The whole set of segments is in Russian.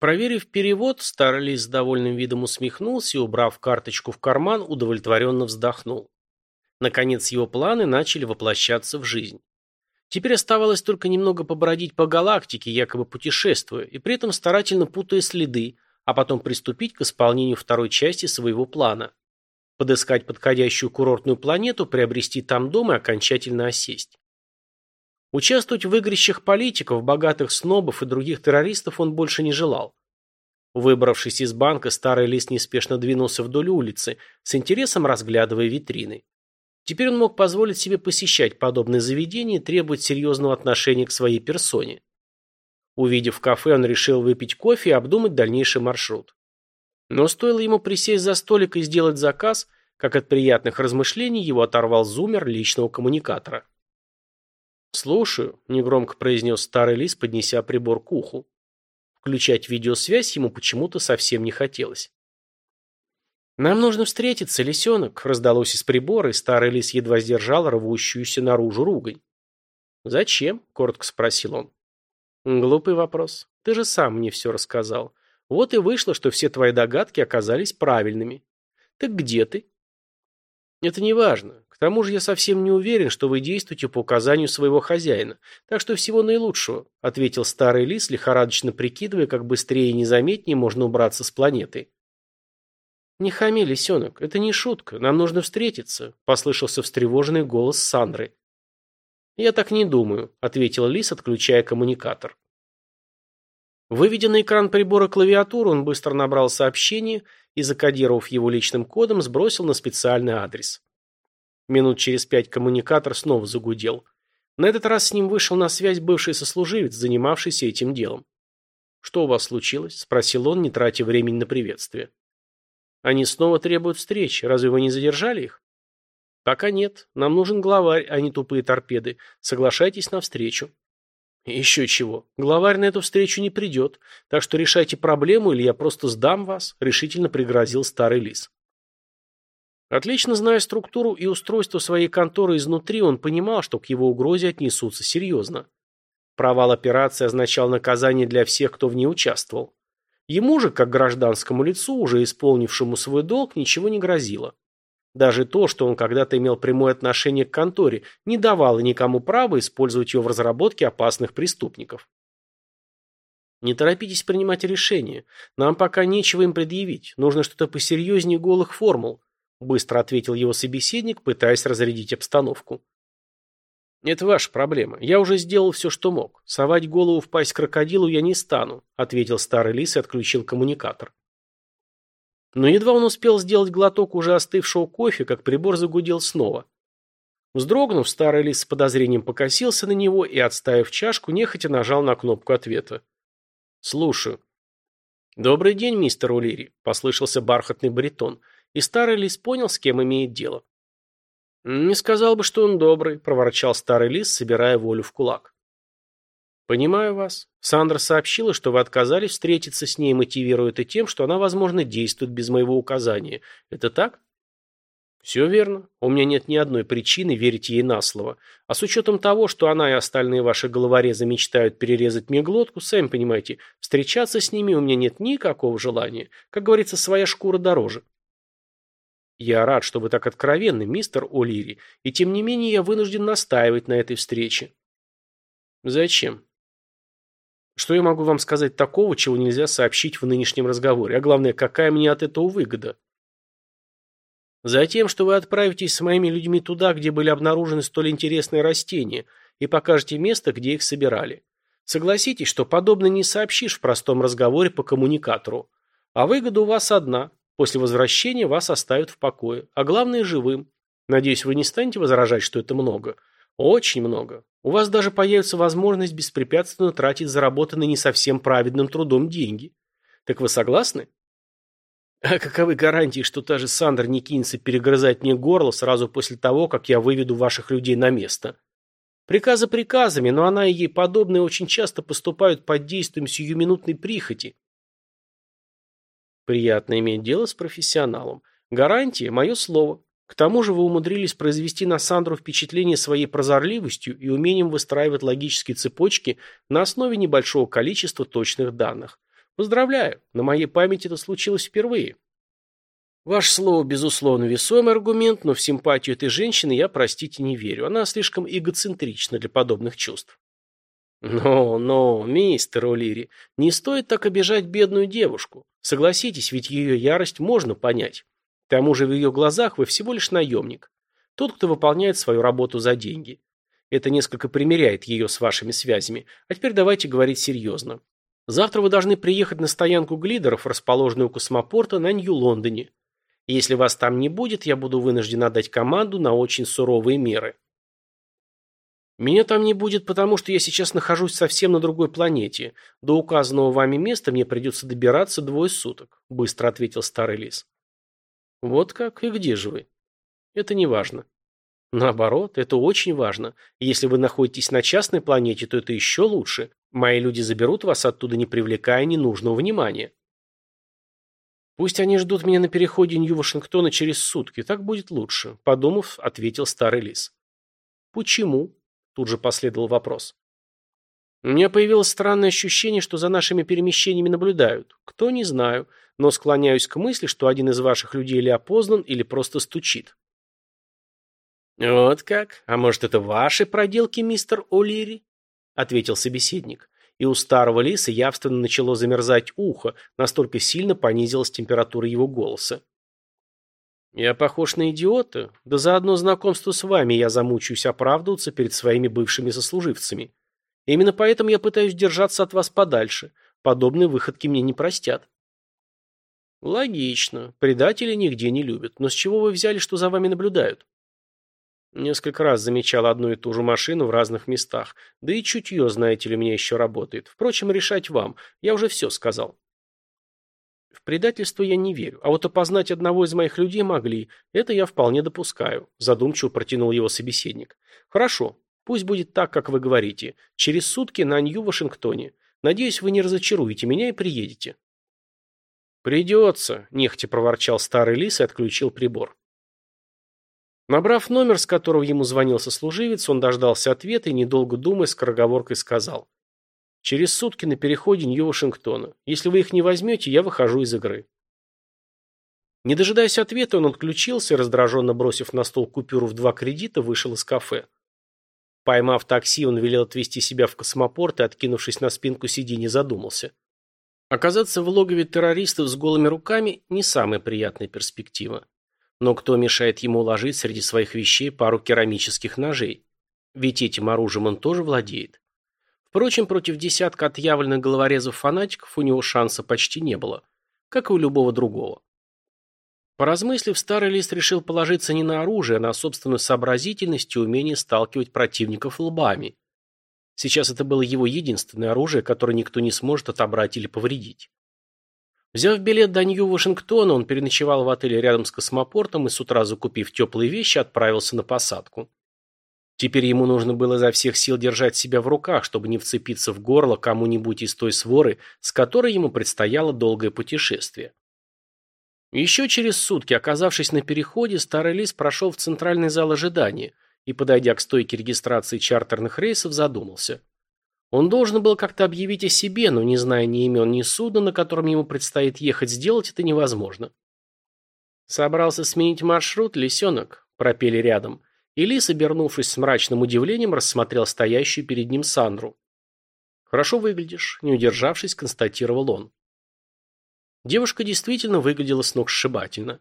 Проверив перевод, старый лис с довольным видом усмехнулся и, убрав карточку в карман, удовлетворенно вздохнул. Наконец его планы начали воплощаться в жизнь. Теперь оставалось только немного побродить по галактике, якобы путешествуя, и при этом старательно путая следы, а потом приступить к исполнению второй части своего плана. Подыскать подходящую курортную планету, приобрести там дом и окончательно осесть. Участвовать в игрищах политиков, богатых снобов и других террористов он больше не желал. Выбравшись из банка, старый лис неспешно двинулся вдоль улицы, с интересом разглядывая витрины. Теперь он мог позволить себе посещать подобные заведения и требовать серьезного отношения к своей персоне. Увидев кафе, он решил выпить кофе и обдумать дальнейший маршрут. Но стоило ему присесть за столик и сделать заказ, как от приятных размышлений его оторвал зумер личного коммуникатора. «Слушаю», — негромко произнес старый лис, поднеся прибор к уху. Включать видеосвязь ему почему-то совсем не хотелось. «Нам нужно встретиться, лисенок», — раздалось из прибора, и старый лис едва сдержал рвущуюся наружу ругань. «Зачем?» — коротко спросил он. «Глупый вопрос. Ты же сам мне все рассказал. Вот и вышло, что все твои догадки оказались правильными. Так где ты?» «Это не важно. К тому же я совсем не уверен, что вы действуете по указанию своего хозяина. Так что всего наилучшего», — ответил старый лис, лихорадочно прикидывая, как быстрее и незаметнее можно убраться с планеты. «Не хами, лисенок, это не шутка, нам нужно встретиться», — послышался встревоженный голос Сандры. «Я так не думаю», — ответил лис, отключая коммуникатор. Выведя на экран прибора клавиатуру, он быстро набрал сообщение и, закодировав его личным кодом, сбросил на специальный адрес. Минут через пять коммуникатор снова загудел. На этот раз с ним вышел на связь бывший сослуживец, занимавшийся этим делом. «Что у вас случилось?» – спросил он, не тратя времени на приветствие. Они снова требуют встречи. Разве вы не задержали их? Пока нет. Нам нужен главарь, а не тупые торпеды. Соглашайтесь на встречу. Еще чего. Главарь на эту встречу не придет. Так что решайте проблему, или я просто сдам вас, решительно пригрозил старый лис. Отлично зная структуру и устройство своей конторы изнутри, он понимал, что к его угрозе отнесутся серьезно. Провал операции означал наказание для всех, кто в ней участвовал. Ему же, как гражданскому лицу, уже исполнившему свой долг, ничего не грозило. Даже то, что он когда-то имел прямое отношение к конторе, не давало никому права использовать ее в разработке опасных преступников. Не торопитесь принимать решения. Нам пока нечего им предъявить. Нужно что-то посерьезнее голых формул, быстро ответил его собеседник, пытаясь разрядить обстановку. «Это ваша проблема. Я уже сделал все, что мог. Совать голову в пасть крокодилу я не стану», — ответил старый лис и отключил коммуникатор. Но едва он успел сделать глоток уже остывшего кофе, как прибор загудел снова. Вздрогнув, старый лис с подозрением покосился на него и, отставив чашку, нехотя нажал на кнопку ответа. «Слушаю». «Добрый день, мистер Улири», — послышался бархатный баритон, и старый лис понял, с кем имеет дело. «Не сказал бы, что он добрый», – проворчал старый лис, собирая волю в кулак. «Понимаю вас. Сандра сообщила, что вы отказались встретиться с ней, мотивируя это тем, что она, возможно, действует без моего указания. Это так?» «Все верно. У меня нет ни одной причины верить ей на слово. А с учетом того, что она и остальные ваши головорезы мечтают перерезать мне глотку, сами понимаете, встречаться с ними у меня нет никакого желания. Как говорится, своя шкура дороже». Я рад, что вы так откровенны, мистер О'Лири, и тем не менее я вынужден настаивать на этой встрече. Зачем? Что я могу вам сказать такого, чего нельзя сообщить в нынешнем разговоре? А главное, какая мне от этого выгода? Затем, что вы отправитесь с моими людьми туда, где были обнаружены столь интересные растения, и покажете место, где их собирали. Согласитесь, что подобно не сообщишь в простом разговоре по коммуникатору. А выгода у вас одна После возвращения вас оставят в покое, а главное живым. Надеюсь, вы не станете возражать, что это много. Очень много. У вас даже появится возможность беспрепятственно тратить заработанные не совсем праведным трудом деньги. Так вы согласны? А каковы гарантии, что та же Сандра не кинется перегрызать мне горло сразу после того, как я выведу ваших людей на место? Приказы приказами, но она и ей подобные очень часто поступают под действием сиюминутной прихоти. Приятно иметь дело с профессионалом. Гарантия – мое слово. К тому же вы умудрились произвести на Сандру впечатление своей прозорливостью и умением выстраивать логические цепочки на основе небольшого количества точных данных. Поздравляю, на моей памяти это случилось впервые. Ваше слово, безусловно, весомый аргумент, но в симпатию этой женщины я, простите, не верю. Она слишком эгоцентрична для подобных чувств. Но, но, мистер О'Лири, не стоит так обижать бедную девушку. Согласитесь, ведь ее ярость можно понять. К тому же в ее глазах вы всего лишь наемник. Тот, кто выполняет свою работу за деньги. Это несколько примеряет ее с вашими связями. А теперь давайте говорить серьезно. Завтра вы должны приехать на стоянку глидеров, расположенную у космопорта на Нью-Лондоне. Если вас там не будет, я буду вынужден отдать команду на очень суровые меры. Меня там не будет, потому что я сейчас нахожусь совсем на другой планете. До указанного вами места мне придется добираться двое суток, быстро ответил старый лис. Вот как? И где же вы? Это не важно. Наоборот, это очень важно. Если вы находитесь на частной планете, то это еще лучше. Мои люди заберут вас оттуда, не привлекая ненужного внимания. Пусть они ждут меня на переходе Нью-Вашингтона через сутки, так будет лучше, подумав, ответил старый лис. Почему? Тут же последовал вопрос. У меня появилось странное ощущение, что за нашими перемещениями наблюдают. Кто, не знаю, но склоняюсь к мысли, что один из ваших людей или опознан, или просто стучит. «Вот как? А может, это ваши проделки, мистер О'Лири?» — ответил собеседник. И у старого лиса явственно начало замерзать ухо, настолько сильно понизилась температура его голоса. Я похож на идиота? Да за одно знакомство с вами я замучаюсь оправдываться перед своими бывшими сослуживцами. Именно поэтому я пытаюсь держаться от вас подальше. Подобные выходки мне не простят. Логично. Предатели нигде не любят. Но с чего вы взяли, что за вами наблюдают? Несколько раз замечал одну и ту же машину в разных местах. Да и чутье, знаете ли, у меня еще работает. Впрочем, решать вам. Я уже все сказал. В предательство я не верю, а вот опознать одного из моих людей могли. Это я вполне допускаю, задумчиво протянул его собеседник. Хорошо, пусть будет так, как вы говорите. Через сутки на Нью-Вашингтоне. Надеюсь, вы не разочаруете меня и приедете. Придется, нехотя проворчал старый лис и отключил прибор. Набрав номер, с которого ему звонил сослуживец, он дождался ответа и, недолго думая, скороговоркой сказал. Через сутки на переходе Нью-Вашингтона. Если вы их не возьмете, я выхожу из игры. Не дожидаясь ответа, он отключился раздраженно бросив на стол купюру в два кредита, вышел из кафе. Поймав такси, он велел отвезти себя в космопорт и, откинувшись на спинку сиденья, задумался. Оказаться в логове террористов с голыми руками – не самая приятная перспектива. Но кто мешает ему уложить среди своих вещей пару керамических ножей? Ведь этим оружием он тоже владеет. Впрочем, против десятка отъявленных головорезов-фанатиков у него шанса почти не было, как и у любого другого. Поразмыслив, старый лист решил положиться не на оружие, а на собственную сообразительность и умение сталкивать противников лбами. Сейчас это было его единственное оружие, которое никто не сможет отобрать или повредить. Взяв билет до Нью-Вашингтона, он переночевал в отеле рядом с космопортом и с утра, закупив теплые вещи, отправился на посадку. Теперь ему нужно было изо всех сил держать себя в руках, чтобы не вцепиться в горло кому-нибудь из той своры, с которой ему предстояло долгое путешествие. Еще через сутки, оказавшись на переходе, старый лис прошел в центральный зал ожидания и, подойдя к стойке регистрации чартерных рейсов, задумался. Он должен был как-то объявить о себе, но, не зная ни имен, ни судна, на котором ему предстоит ехать, сделать это невозможно. «Собрался сменить маршрут, лисенок?» – пропели рядом – и Лис, обернувшись с мрачным удивлением, рассмотрел стоящую перед ним Сандру. «Хорошо выглядишь», – не удержавшись, констатировал он. Девушка действительно выглядела сногсшибательно.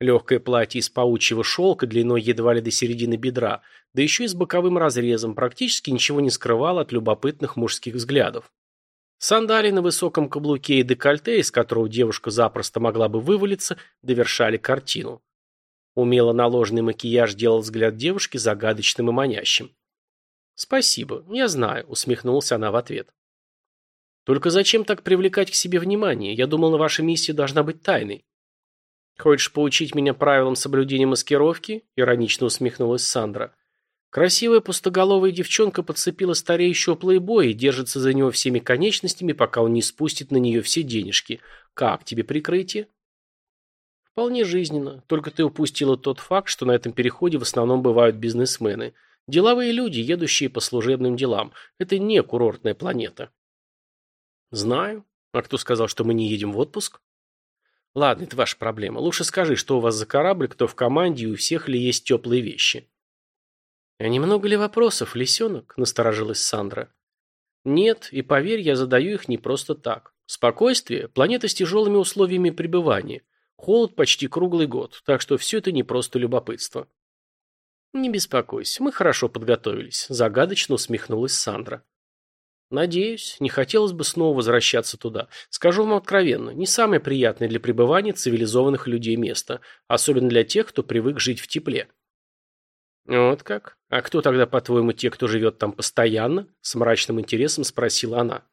Легкое платье из паучьего шелка длиной едва ли до середины бедра, да еще и с боковым разрезом, практически ничего не скрывало от любопытных мужских взглядов. Сандалии на высоком каблуке и декольте, из которого девушка запросто могла бы вывалиться, довершали картину. Умело наложенный макияж делал взгляд девушки загадочным и манящим. «Спасибо, я знаю», — усмехнулась она в ответ. «Только зачем так привлекать к себе внимание? Я думал, ваша миссия должна быть тайной». «Хочешь поучить меня правилам соблюдения маскировки?» — иронично усмехнулась Сандра. Красивая пустоголовая девчонка подцепила стареющего плейбоя и держится за него всеми конечностями, пока он не спустит на нее все денежки. Как тебе прикрытие? Вполне жизненно, только ты упустила тот факт, что на этом переходе в основном бывают бизнесмены. Деловые люди, едущие по служебным делам. Это не курортная планета. Знаю. А кто сказал, что мы не едем в отпуск? Ладно, это ваша проблема. Лучше скажи, что у вас за корабль, кто в команде и у всех ли есть теплые вещи. А немного ли вопросов, лисенок? Насторожилась Сандра. Нет, и поверь, я задаю их не просто так. Спокойствие – планета с тяжелыми условиями пребывания. Холод почти круглый год, так что все это не просто любопытство. Не беспокойся, мы хорошо подготовились, загадочно усмехнулась Сандра. Надеюсь, не хотелось бы снова возвращаться туда. Скажу вам откровенно, не самое приятное для пребывания цивилизованных людей место, особенно для тех, кто привык жить в тепле. Вот как? А кто тогда, по-твоему, те, кто живет там постоянно? С мрачным интересом спросила она.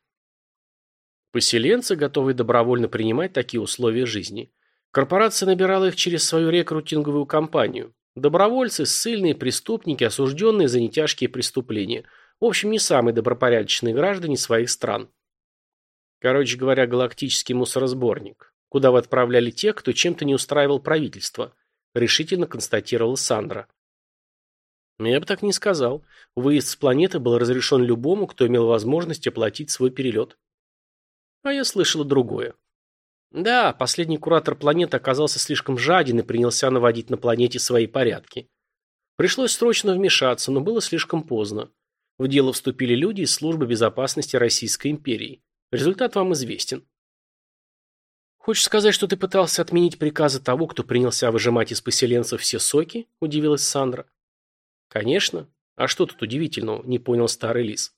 Поселенцы, готовые добровольно принимать такие условия жизни. Корпорация набирала их через свою рекрутинговую кампанию. Добровольцы, ссыльные, преступники, осужденные за нетяжкие преступления – в общем, не самые добропорядочные граждане своих стран. Короче говоря, галактический мусоросборник, куда вы отправляли тех, кто чем-то не устраивал правительство, решительно констатировала Сандра. Я бы так не сказал. Выезд с планеты был разрешен любому, кто имел возможность оплатить свой перелет. А я слышала другое. Да, последний куратор планеты оказался слишком жаден и принялся наводить на планете свои порядки. Пришлось срочно вмешаться, но было слишком поздно. В дело вступили люди из службы безопасности Российской империи. Результат вам известен. Хочешь сказать, что ты пытался отменить приказы того, кто принялся выжимать из поселенцев все соки? Удивилась Сандра. Конечно. А что тут удивительного? Не понял старый лис.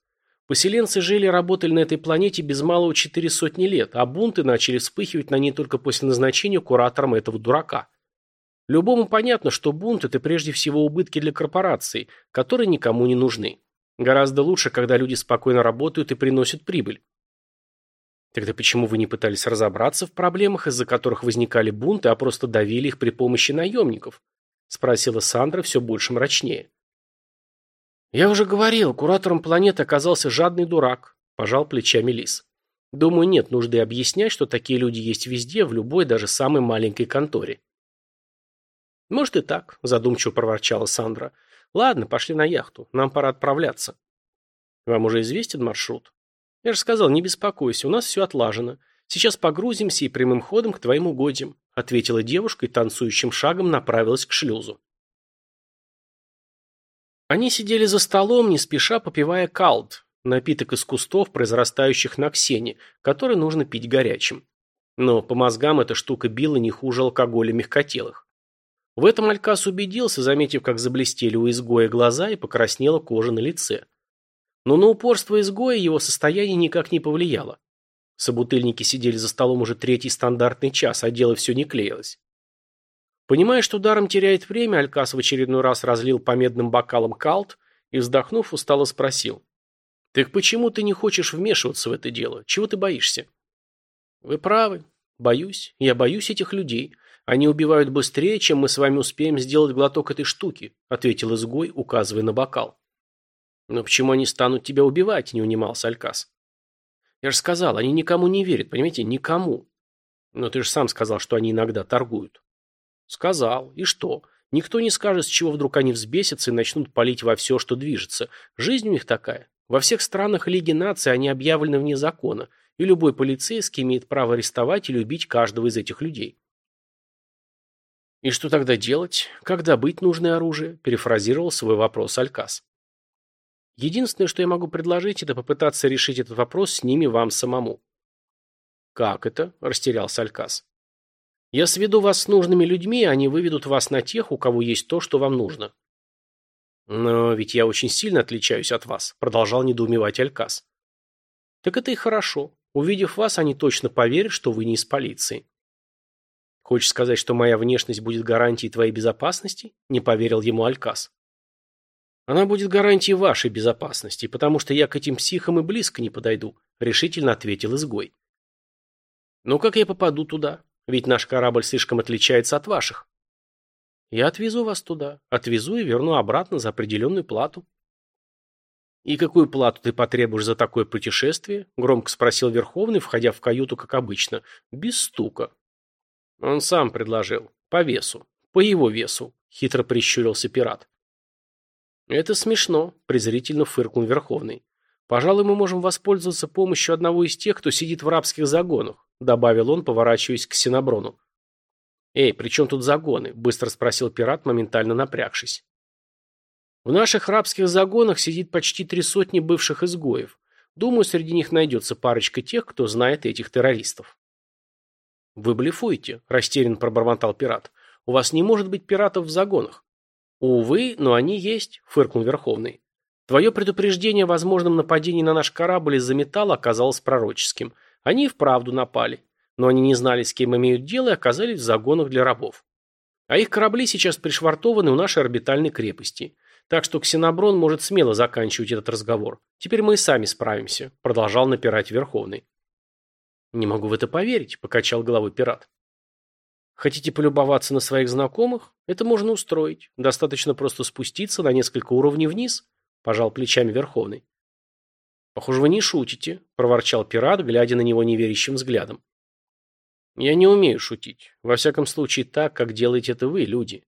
Поселенцы жили и работали на этой планете без малого четыре сотни лет, а бунты начали вспыхивать на ней только после назначения куратором этого дурака. Любому понятно, что бунт – это прежде всего убытки для корпораций, которые никому не нужны. Гораздо лучше, когда люди спокойно работают и приносят прибыль. Тогда почему вы не пытались разобраться в проблемах, из-за которых возникали бунты, а просто давили их при помощи наемников? Спросила Сандра все больше мрачнее. Я уже говорил, куратором планеты оказался жадный дурак, пожал плечами Лис. Думаю, нет нужды объяснять, что такие люди есть везде, в любой, даже самой маленькой конторе. Может и так, задумчиво проворчала Сандра. Ладно, пошли на яхту. Нам пора отправляться. Вам уже известен маршрут? Я же сказал, не беспокойся, у нас все отлажено. Сейчас погрузимся и прямым ходом к твоим угодьям, ответила девушка и танцующим шагом направилась к шлюзу. Они сидели за столом, не спеша попивая калд, напиток из кустов, произрастающих на ксене, который нужно пить горячим. Но по мозгам эта штука била не хуже алкоголя мягкотелых. В этом Алькас убедился, заметив, как заблестели у изгоя глаза и покраснела кожа на лице. Но на упорство изгоя его состояние никак не повлияло. Собутыльники сидели за столом уже третий стандартный час, а дело все не клеилось. Понимая, что даром теряет время, Алькас в очередной раз разлил по медным бокалам калт и, вздохнув, устало спросил. «Так почему ты не хочешь вмешиваться в это дело? Чего ты боишься?» «Вы правы. Боюсь. Я боюсь этих людей. «Они убивают быстрее, чем мы с вами успеем сделать глоток этой штуки», ответил изгой, указывая на бокал. «Но почему они станут тебя убивать?» – не унимался Алькас. «Я же сказал, они никому не верят, понимаете, никому». «Но ты же сам сказал, что они иногда торгуют». «Сказал. И что? Никто не скажет, с чего вдруг они взбесятся и начнут палить во все, что движется. Жизнь у них такая. Во всех странах Лиги наций они объявлены вне закона, и любой полицейский имеет право арестовать или убить каждого из этих людей». «И что тогда делать? Как добыть нужное оружие?» – перефразировал свой вопрос Алькас. «Единственное, что я могу предложить, это попытаться решить этот вопрос с ними вам самому». «Как это?» – растерялся Алькас. «Я сведу вас с нужными людьми, они выведут вас на тех, у кого есть то, что вам нужно». «Но ведь я очень сильно отличаюсь от вас», – продолжал недоумевать Алькас. «Так это и хорошо. Увидев вас, они точно поверят, что вы не из полиции». Хочешь сказать, что моя внешность будет гарантией твоей безопасности? Не поверил ему Алькас. Она будет гарантией вашей безопасности, потому что я к этим психам и близко не подойду, решительно ответил изгой. Но как я попаду туда? Ведь наш корабль слишком отличается от ваших. Я отвезу вас туда, отвезу и верну обратно за определенную плату. «И какую плату ты потребуешь за такое путешествие?» – громко спросил Верховный, входя в каюту, как обычно, без стука. Он сам предложил. По весу. По его весу. Хитро прищурился пират. Это смешно, презрительно фыркнул Верховный. Пожалуй, мы можем воспользоваться помощью одного из тех, кто сидит в рабских загонах, добавил он, поворачиваясь к Синаброну. «Эй, при чем тут загоны?» – быстро спросил пират, моментально напрягшись. «В наших рабских загонах сидит почти три сотни бывших изгоев. Думаю, среди них найдется парочка тех, кто знает этих террористов». «Вы блефуете», – растерянно пробормотал пират. «У вас не может быть пиратов в загонах». «Увы, но они есть», – фыркнул Верховный. «Твое предупреждение о возможном нападении на наш корабль из-за металла оказалось пророческим. Они и вправду напали но они не знали, с кем имеют дело и оказались в загонах для рабов. А их корабли сейчас пришвартованы у нашей орбитальной крепости. Так что Ксеноброн может смело заканчивать этот разговор. Теперь мы и сами справимся», – продолжал напирать Верховный. «Не могу в это поверить», – покачал головой пират. «Хотите полюбоваться на своих знакомых? Это можно устроить. Достаточно просто спуститься на несколько уровней вниз», – пожал плечами Верховный. «Похоже, вы не шутите», – проворчал пират, глядя на него неверящим взглядом. Я не умею шутить. Во всяком случае, так, как делаете это вы, люди.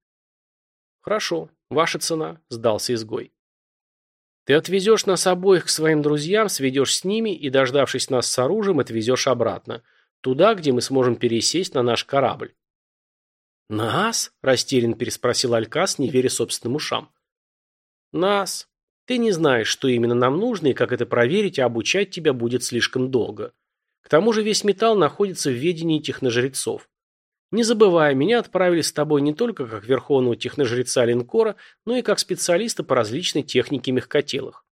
Хорошо. Ваша цена, сдался изгой. Ты отвезешь нас обоих к своим друзьям, сведешь с ними и, дождавшись нас с оружием, отвезешь обратно. Туда, где мы сможем пересесть на наш корабль. «Нас?» – растерян переспросил Алькас, не веря собственным ушам. «Нас. Ты не знаешь, что именно нам нужно и как это проверить, а обучать тебя будет слишком долго. К тому же весь металл находится в ведении техножрецов. Не забывай, меня отправили с тобой не только как верховного техножреца линкора, но и как специалиста по различной технике мягкотелых.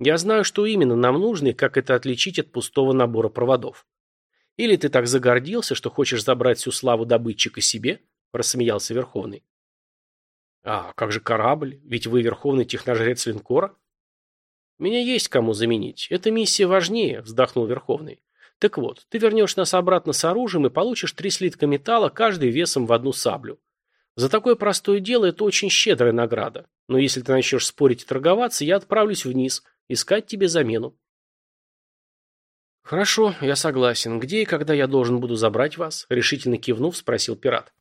Я знаю, что именно нам нужно и как это отличить от пустого набора проводов. Или ты так загордился, что хочешь забрать всю славу добытчика себе? Рассмеялся Верховный. А как же корабль? Ведь вы Верховный техножрец линкора? Меня есть кому заменить. Эта миссия важнее, вздохнул Верховный. Так вот, ты вернешь нас обратно с оружием и получишь три слитка металла, каждый весом в одну саблю. За такое простое дело это очень щедрая награда. Но если ты начнешь спорить и торговаться, я отправлюсь вниз, искать тебе замену. Хорошо, я согласен. Где и когда я должен буду забрать вас? Решительно кивнув, спросил пират.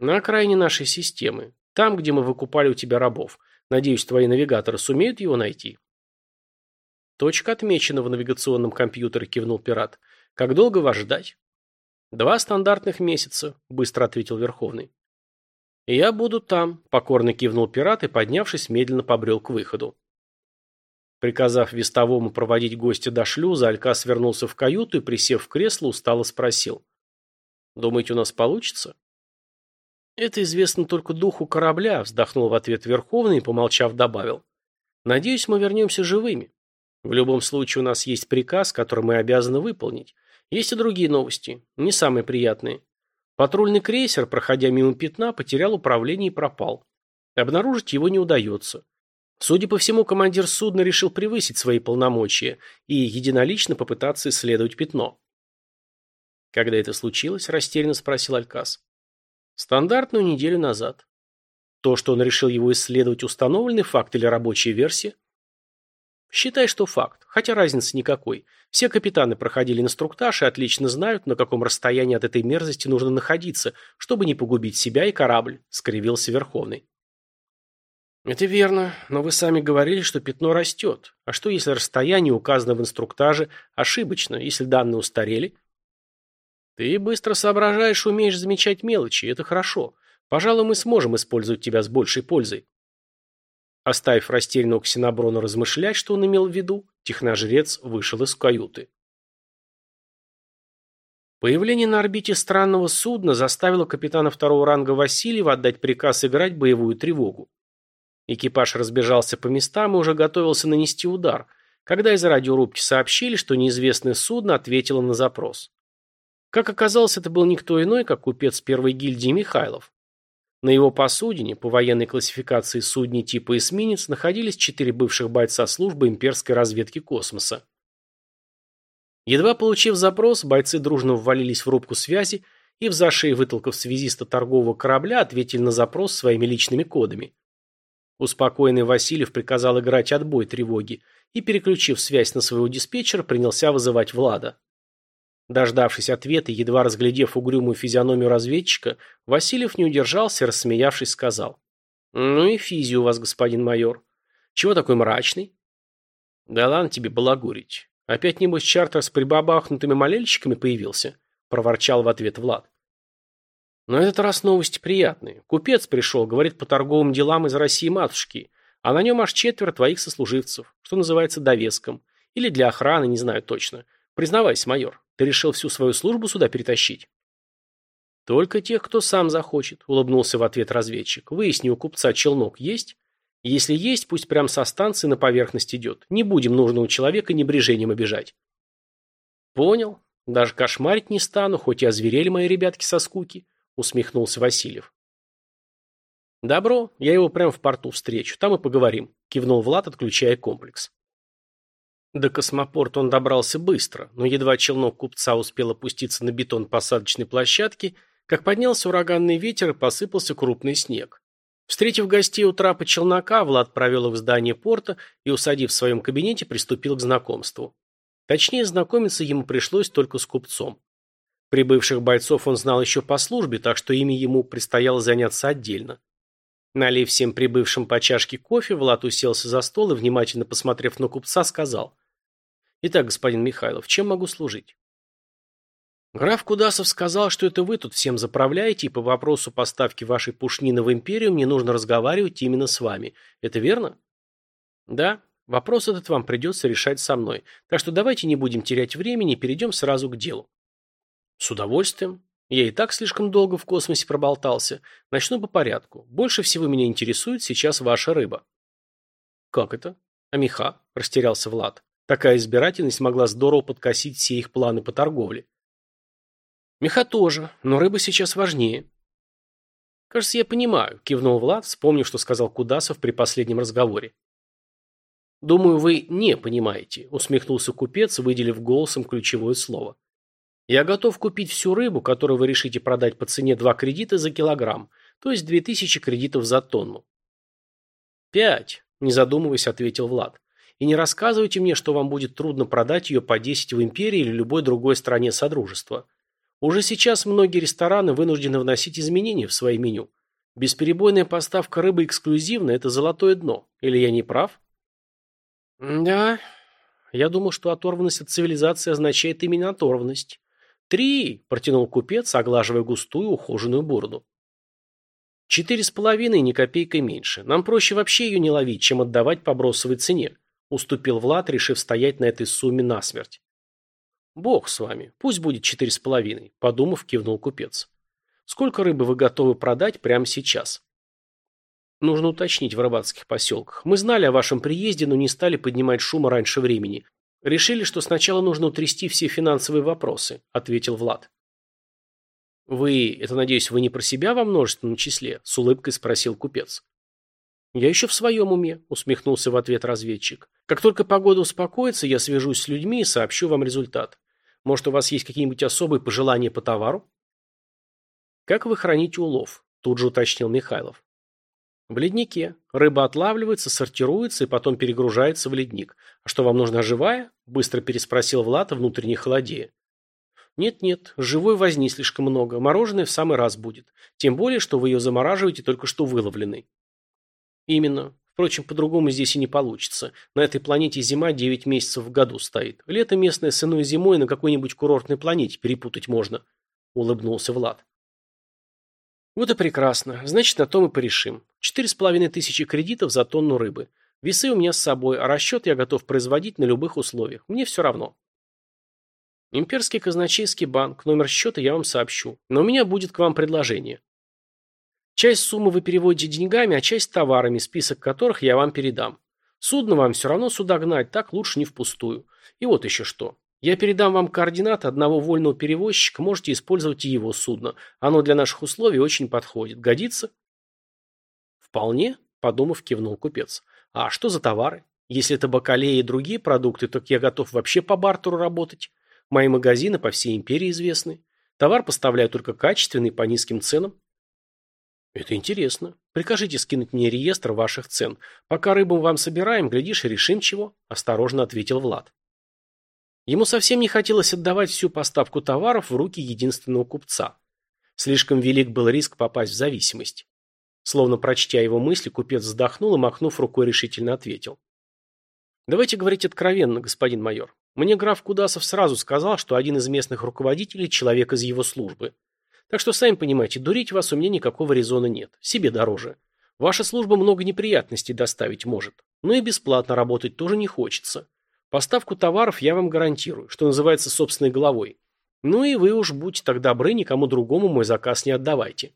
На окраине нашей системы. Там, где мы выкупали у тебя рабов. Надеюсь, твои навигаторы сумеют его найти? «Точка отмечена в навигационном компьютере», – кивнул пират. «Как долго вас ждать?» «Два стандартных месяца», – быстро ответил Верховный. «Я буду там», – покорно кивнул пират и, поднявшись, медленно побрел к выходу. Приказав вестовому проводить гостя до шлюза, Алькас вернулся в каюту и, присев в кресло, устало спросил. «Думаете, у нас получится?» «Это известно только духу корабля», – вздохнул в ответ Верховный и, помолчав, добавил. «Надеюсь, мы вернемся живыми. В любом случае у нас есть приказ, который мы обязаны выполнить. Есть и другие новости, не самые приятные. Патрульный крейсер, проходя мимо пятна, потерял управление и пропал. Обнаружить его не удается. Судя по всему, командир судна решил превысить свои полномочия и единолично попытаться исследовать пятно. Когда это случилось, растерянно спросил Алькас. Стандартную неделю назад. То, что он решил его исследовать, установленный факт или рабочая версия? Считай, что факт, хотя разницы никакой. Все капитаны проходили инструктаж и отлично знают, на каком расстоянии от этой мерзости нужно находиться, чтобы не погубить себя и корабль, скривился Верховный. Это верно, но вы сами говорили, что пятно растет. А что, если расстояние указано в инструктаже ошибочно, если данные устарели? Ты быстро соображаешь, умеешь замечать мелочи, это хорошо. Пожалуй, мы сможем использовать тебя с большей пользой. Оставив растерянного ксеноброна размышлять, что он имел в виду, техножрец вышел из каюты. Появление на орбите странного судна заставило капитана второго ранга Васильева отдать приказ играть боевую тревогу. Экипаж разбежался по местам и уже готовился нанести удар, когда из радиорубки сообщили, что неизвестное судно ответило на запрос. Как оказалось, это был никто иной, как купец первой гильдии Михайлов. На его посудине, по военной классификации судни типа эсминец, находились четыре бывших бойца службы имперской разведки космоса. Едва получив запрос, бойцы дружно ввалились в рубку связи и, в зашей вытолкав связиста торгового корабля, ответили на запрос своими личными кодами. Успокоенный Васильев приказал играть отбой тревоги и, переключив связь на своего диспетчера, принялся вызывать Влада. Дождавшись ответа, едва разглядев угрюмую физиономию разведчика, Васильев не удержался рассмеявшись, сказал. «Ну и физи у вас, господин майор. Чего такой мрачный?» Да ладно тебе балагурить. Опять, небось, чартер с прибабахнутыми молельщиками появился? Проворчал в ответ Влад. Но этот раз новости приятные. Купец пришел, говорит, по торговым делам из России матушки, а на нем аж четверо твоих сослуживцев, что называется довеском. Или для охраны, не знаю точно. Признавайся, майор, ты решил всю свою службу сюда перетащить? Только тех, кто сам захочет, улыбнулся в ответ разведчик. Выясни, у купца челнок есть? Если есть, пусть прямо со станции на поверхность идет. Не будем нужного человека небрежением обижать. Понял. Даже кошмарить не стану, хоть и озверели мои ребятки со скуки усмехнулся Васильев. «Добро, я его прямо в порту встречу, там и поговорим», – кивнул Влад, отключая комплекс. До космопорта он добрался быстро, но едва челнок купца успел опуститься на бетон посадочной площадки, как поднялся ураганный ветер и посыпался крупный снег. Встретив гостей у трапа челнока, Влад провел их в здание порта и, усадив в своем кабинете, приступил к знакомству. Точнее, знакомиться ему пришлось только с купцом. Прибывших бойцов он знал еще по службе, так что ими ему предстояло заняться отдельно. Налив всем прибывшим по чашке кофе, Влад уселся за стол и, внимательно посмотрев на купца, сказал. «Итак, господин Михайлов, чем могу служить?» «Граф Кудасов сказал, что это вы тут всем заправляете, и по вопросу поставки вашей пушнины в империю мне нужно разговаривать именно с вами. Это верно?» «Да. Вопрос этот вам придется решать со мной. Так что давайте не будем терять времени и перейдем сразу к делу». С удовольствием. Я и так слишком долго в космосе проболтался. Начну по порядку. Больше всего меня интересует сейчас ваша рыба. Как это? А меха? Растерялся Влад. Такая избирательность могла здорово подкосить все их планы по торговле. Меха тоже, но рыба сейчас важнее. Кажется, я понимаю, кивнул Влад, вспомнив, что сказал Кудасов при последнем разговоре. Думаю, вы не понимаете, усмехнулся купец, выделив голосом ключевое слово. Я готов купить всю рыбу, которую вы решите продать по цене 2 кредита за килограмм, то есть 2000 кредитов за тонну. Пять, не задумываясь, ответил Влад. И не рассказывайте мне, что вам будет трудно продать ее по 10 в империи или любой другой стране Содружества. Уже сейчас многие рестораны вынуждены вносить изменения в свои меню. Бесперебойная поставка рыбы эксклюзивно – это золотое дно. Или я не прав? Да, я думал, что оторванность от цивилизации означает именно оторванность. «Три!» – протянул купец, оглаживая густую ухоженную бороду. «Четыре с половиной, ни копейкой меньше. Нам проще вообще ее не ловить, чем отдавать по бросовой цене», – уступил Влад, решив стоять на этой сумме насмерть. «Бог с вами. Пусть будет четыре с половиной», – подумав, кивнул купец. «Сколько рыбы вы готовы продать прямо сейчас?» «Нужно уточнить в рыбацких поселках. Мы знали о вашем приезде, но не стали поднимать шума раньше времени. «Решили, что сначала нужно утрясти все финансовые вопросы», – ответил Влад. «Вы, это, надеюсь, вы не про себя во множественном числе?» – с улыбкой спросил купец. «Я еще в своем уме», – усмехнулся в ответ разведчик. «Как только погода успокоится, я свяжусь с людьми и сообщу вам результат. Может, у вас есть какие-нибудь особые пожелания по товару?» «Как вы храните улов?» – тут же уточнил Михайлов. В леднике. Рыба отлавливается, сортируется и потом перегружается в ледник. А что, вам нужна живая? Быстро переспросил Влад, внутренне холодея. Нет-нет, живой возни слишком много. Мороженое в самый раз будет. Тем более, что вы ее замораживаете только что выловленной. Именно. Впрочем, по-другому здесь и не получится. На этой планете зима 9 месяцев в году стоит. Лето местное с иной зимой на какой-нибудь курортной планете перепутать можно. Улыбнулся Влад. Вот и прекрасно. Значит, на том и порешим. Четыре с половиной тысячи кредитов за тонну рыбы. Весы у меня с собой, а расчет я готов производить на любых условиях. Мне все равно. Имперский казначейский банк. Номер счета я вам сообщу. Но у меня будет к вам предложение. Часть суммы вы переводите деньгами, а часть товарами, список которых я вам передам. Судно вам все равно сюда гнать, так лучше не впустую. И вот еще что. Я передам вам координаты одного вольного перевозчика, можете использовать и его судно. Оно для наших условий очень подходит. Годится? Вполне, подумав, кивнул купец. А что за товары? Если это бакалея и другие продукты, то я готов вообще по бартеру работать. Мои магазины по всей империи известны. Товар поставляю только качественный, по низким ценам. Это интересно. Прикажите скинуть мне реестр ваших цен. Пока рыбу вам собираем, глядишь и решим чего, осторожно ответил Влад. Ему совсем не хотелось отдавать всю поставку товаров в руки единственного купца. Слишком велик был риск попасть в зависимость. Словно прочтя его мысли, купец вздохнул и, махнув рукой, решительно ответил. Давайте говорить откровенно, господин майор. Мне граф Кудасов сразу сказал, что один из местных руководителей – человек из его службы. Так что, сами понимаете, дурить вас у меня никакого резона нет. Себе дороже. Ваша служба много неприятностей доставить может. Но и бесплатно работать тоже не хочется. Поставку товаров я вам гарантирую, что называется собственной головой. Ну и вы уж будьте так добры, никому другому мой заказ не отдавайте.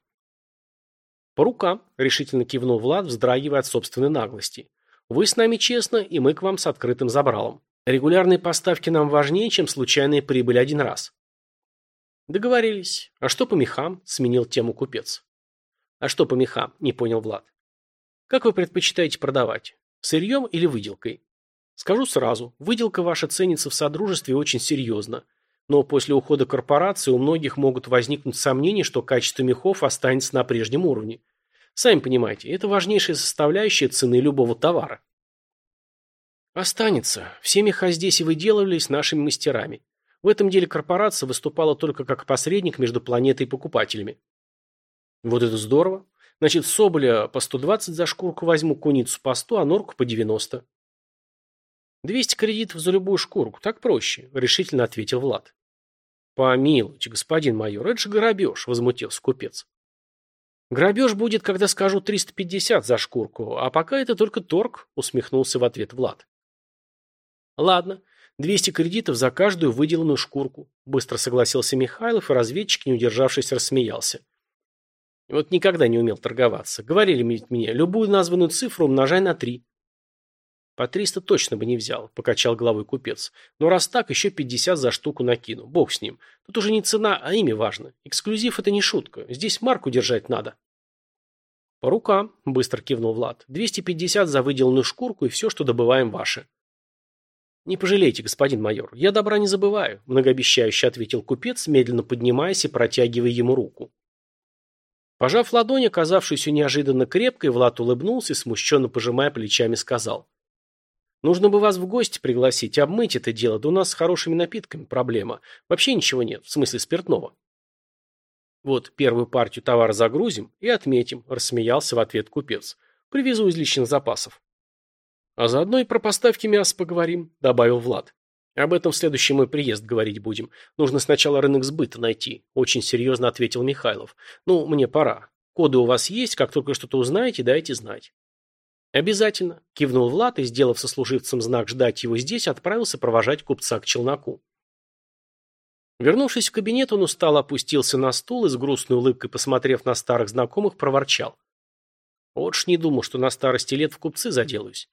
По рукам, решительно кивнул Влад, вздрагивая от собственной наглости. Вы с нами честно, и мы к вам с открытым забралом. Регулярные поставки нам важнее, чем случайная прибыль один раз. Договорились. А что по мехам? Сменил тему купец. А что по мехам? Не понял Влад. Как вы предпочитаете продавать? Сырьем или выделкой? Скажу сразу, выделка ваша ценится в Содружестве очень серьезно. Но после ухода корпорации у многих могут возникнуть сомнения, что качество мехов останется на прежнем уровне. Сами понимаете, это важнейшая составляющая цены любого товара. Останется. Все меха здесь и выделывались нашими мастерами. В этом деле корпорация выступала только как посредник между планетой и покупателями. Вот это здорово. Значит, Соболя по 120 за шкурку возьму, куницу по 100, а норку по 90. 200 кредитов за любую шкурку, так проще, решительно ответил Влад. Помилуйте, господин майор, это же грабеж, возмутился купец. Грабеж будет, когда скажу 350 за шкурку, а пока это только торг, усмехнулся в ответ Влад. Ладно, 200 кредитов за каждую выделанную шкурку, быстро согласился Михайлов, и разведчик, не удержавшись, рассмеялся. Вот никогда не умел торговаться. Говорили мне, любую названную цифру умножай на три. По триста точно бы не взял, покачал головой купец. Но раз так, еще пятьдесят за штуку накину. Бог с ним. Тут уже не цена, а имя важно. Эксклюзив это не шутка. Здесь марку держать надо. По рукам, быстро кивнул Влад. Двести пятьдесят за выделанную шкурку и все, что добываем ваше. Не пожалейте, господин майор. Я добра не забываю, многообещающе ответил купец, медленно поднимаясь и протягивая ему руку. Пожав ладонь, оказавшуюся неожиданно крепкой, Влад улыбнулся и, смущенно пожимая плечами, сказал. Нужно бы вас в гости пригласить, обмыть это дело, да у нас с хорошими напитками проблема. Вообще ничего нет, в смысле спиртного. Вот первую партию товара загрузим и отметим, рассмеялся в ответ купец. Привезу из личных запасов. А заодно и про поставки мяса поговорим, добавил Влад. Об этом в следующий мой приезд говорить будем. Нужно сначала рынок сбыта найти, очень серьезно ответил Михайлов. Ну, мне пора. Коды у вас есть, как только что-то узнаете, дайте знать. «Обязательно», – кивнул Влад и, сделав сослуживцам знак ждать его здесь, отправился провожать купца к челноку. Вернувшись в кабинет, он устало опустился на стул и с грустной улыбкой, посмотрев на старых знакомых, проворчал. «Вот ж не думал, что на старости лет в купцы заделаюсь».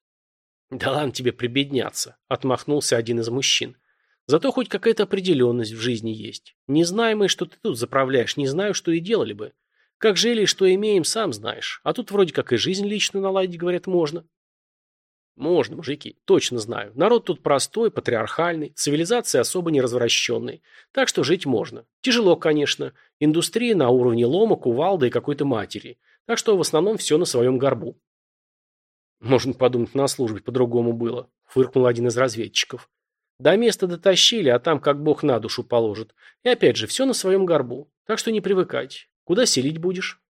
«Да ладно тебе прибедняться», – отмахнулся один из мужчин. «Зато хоть какая-то определенность в жизни есть. Не знаем мы, что ты тут заправляешь, не знаю, что и делали бы. Как жили что имеем, сам знаешь. А тут вроде как и жизнь лично наладить, говорят, можно. Можно, мужики, точно знаю. Народ тут простой, патриархальный, цивилизация особо не развращенной. Так что жить можно. Тяжело, конечно. Индустрия на уровне лома, кувалды и какой-то матери. Так что в основном все на своем горбу. Можно подумать, на службе по-другому было, фыркнул один из разведчиков. До места дотащили, а там как бог на душу положит. И опять же, все на своем горбу. Так что не привыкать. Куда селить будешь?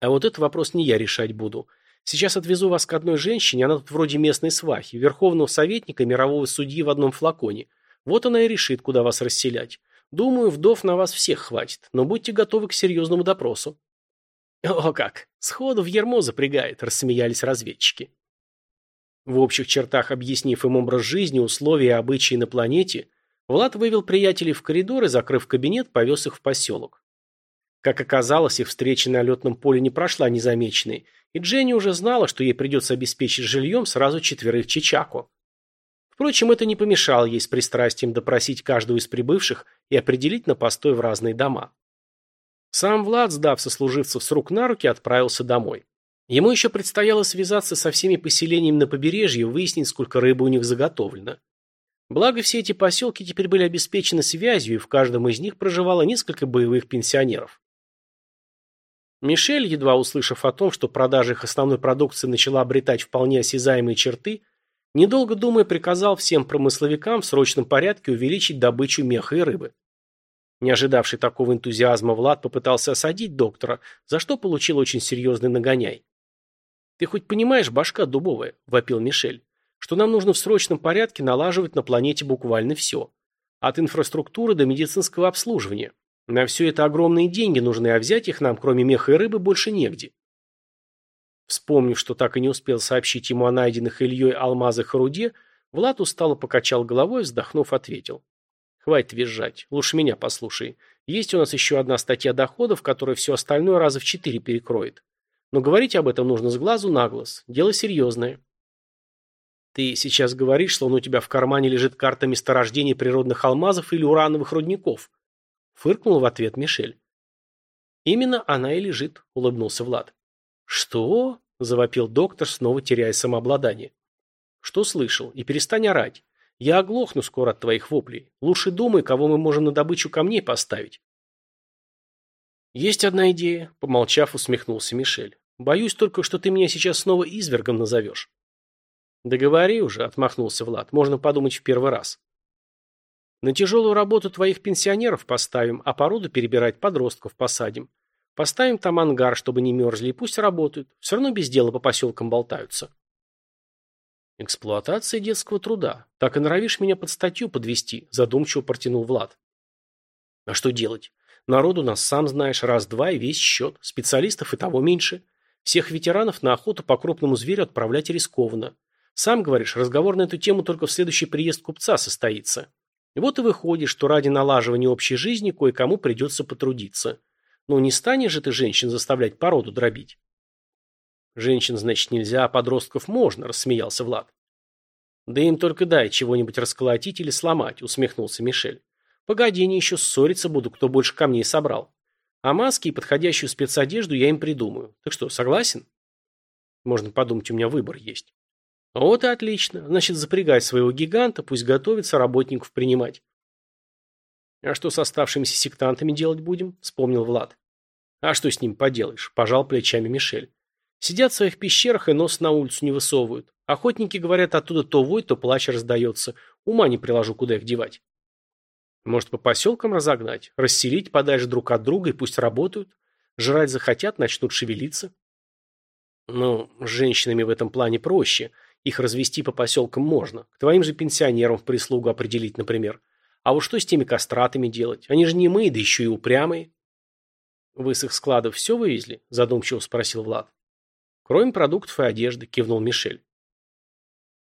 А вот этот вопрос не я решать буду. Сейчас отвезу вас к одной женщине, она тут вроде местной свахи, верховного советника мирового судьи в одном флаконе. Вот она и решит, куда вас расселять. Думаю, вдов на вас всех хватит, но будьте готовы к серьезному допросу. О как! Сходу в ермо запрягает, рассмеялись разведчики. В общих чертах объяснив им образ жизни, условия и обычаи на планете, Влад вывел приятелей в коридор и, закрыв кабинет, повез их в поселок. Как оказалось, их встреча на летном поле не прошла незамеченной, и Дженни уже знала, что ей придется обеспечить жильем сразу четверых чичаку. Впрочем, это не помешало ей с пристрастием допросить каждого из прибывших и определить на постой в разные дома. Сам Влад, сдав сослуживцев с рук на руки, отправился домой. Ему еще предстояло связаться со всеми поселениями на побережье выяснить, сколько рыбы у них заготовлено. Благо, все эти поселки теперь были обеспечены связью, и в каждом из них проживало несколько боевых пенсионеров. Мишель, едва услышав о том, что продажа их основной продукции начала обретать вполне осязаемые черты, недолго думая приказал всем промысловикам в срочном порядке увеличить добычу меха и рыбы. Не ожидавший такого энтузиазма Влад попытался осадить доктора, за что получил очень серьезный нагоняй. «Ты хоть понимаешь, башка дубовая?» – вопил Мишель. что нам нужно в срочном порядке налаживать на планете буквально все. От инфраструктуры до медицинского обслуживания. На все это огромные деньги нужны, а взять их нам, кроме меха и рыбы, больше негде. Вспомнив, что так и не успел сообщить ему о найденных Ильей алмазах и руде, Влад устало покачал головой вздохнув, ответил. «Хватит визжать. Лучше меня послушай. Есть у нас еще одна статья доходов, которая все остальное раза в четыре перекроет. Но говорить об этом нужно с глазу на глаз. Дело серьезное». «Ты сейчас говоришь, словно у тебя в кармане лежит карта месторождений природных алмазов или урановых рудников?» Фыркнул в ответ Мишель. «Именно она и лежит», — улыбнулся Влад. «Что?» – завопил доктор, снова теряя самообладание. «Что слышал? И перестань орать. Я оглохну скоро от твоих воплей. Лучше думай, кого мы можем на добычу камней поставить». «Есть одна идея», – помолчав, усмехнулся Мишель. «Боюсь только, что ты меня сейчас снова извергом назовешь». «Да говори уже», – отмахнулся Влад. «Можно подумать в первый раз». «На тяжелую работу твоих пенсионеров поставим, а породу перебирать подростков посадим. Поставим там ангар, чтобы не мерзли, и пусть работают. Все равно без дела по поселкам болтаются. Эксплуатация детского труда. Так и норовишь меня под статью подвести, задумчиво протянул Влад. А что делать? Народ у нас, сам знаешь, раз-два и весь счет. Специалистов и того меньше. Всех ветеранов на охоту по крупному зверю отправлять рискованно. Сам говоришь, разговор на эту тему только в следующий приезд купца состоится. И вот и выходит, что ради налаживания общей жизни кое-кому придется потрудиться. Ну, не станешь же ты женщин заставлять породу дробить. Женщин, значит, нельзя, а подростков можно, рассмеялся Влад. Да им только дай чего-нибудь расколотить или сломать, усмехнулся Мишель. Погоди, они еще ссориться буду, кто больше камней собрал. А маски и подходящую спецодежду я им придумаю. Так что, согласен? Можно подумать, у меня выбор есть. Вот и отлично. Значит, запрягай своего гиганта, пусть готовится работников принимать. «А что с оставшимися сектантами делать будем?» – вспомнил Влад. «А что с ним поделаешь?» – пожал плечами Мишель. «Сидят в своих пещерах и нос на улицу не высовывают. Охотники, говорят, оттуда то вой, то плач раздается. Ума не приложу, куда их девать». «Может, по поселкам разогнать? Расселить подальше друг от друга и пусть работают? Жрать захотят, начнут шевелиться?» «Ну, с женщинами в этом плане проще. Их развести по поселкам можно. К твоим же пенсионерам в прислугу определить, например». А вот что с теми кастратами делать? Они же не мы, да еще и упрямые. Вы с их складов все вывезли? Задумчиво спросил Влад. Кроме продуктов и одежды, кивнул Мишель.